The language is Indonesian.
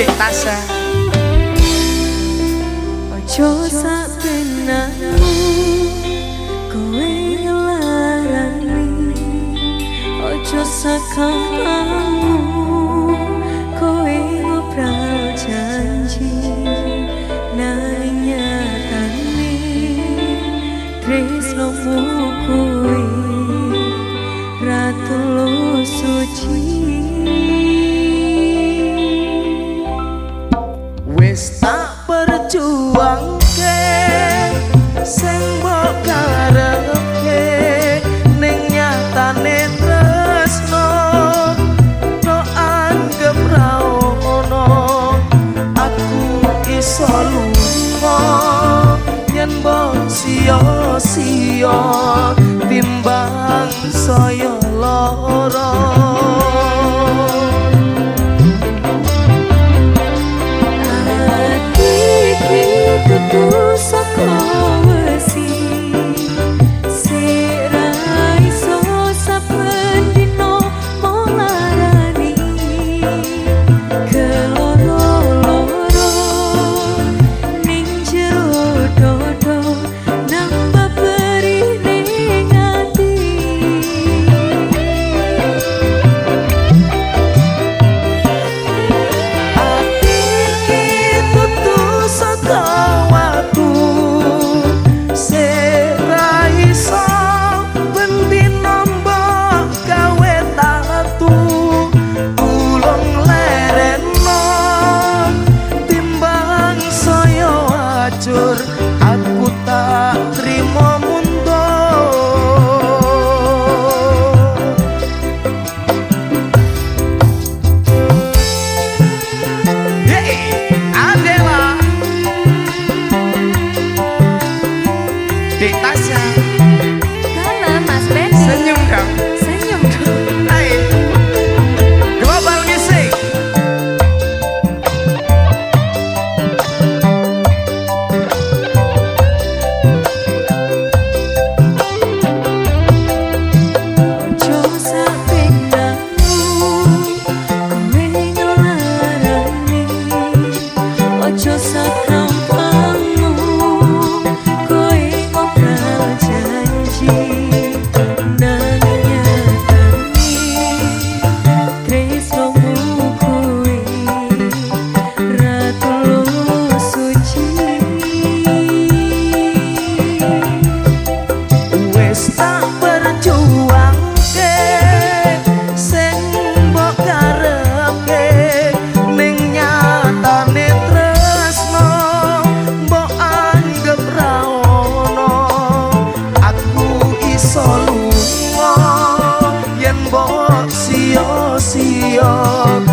¿Qué pasa? Ochosa pena. Perjuang ke Sing mbok karepke Ning nyatane tresno No anggap ra ono Aku iso lunga Yen mbok sia-sia Aku tak terima Adela. Dek Tasya Mas Senyum dong سیاسیان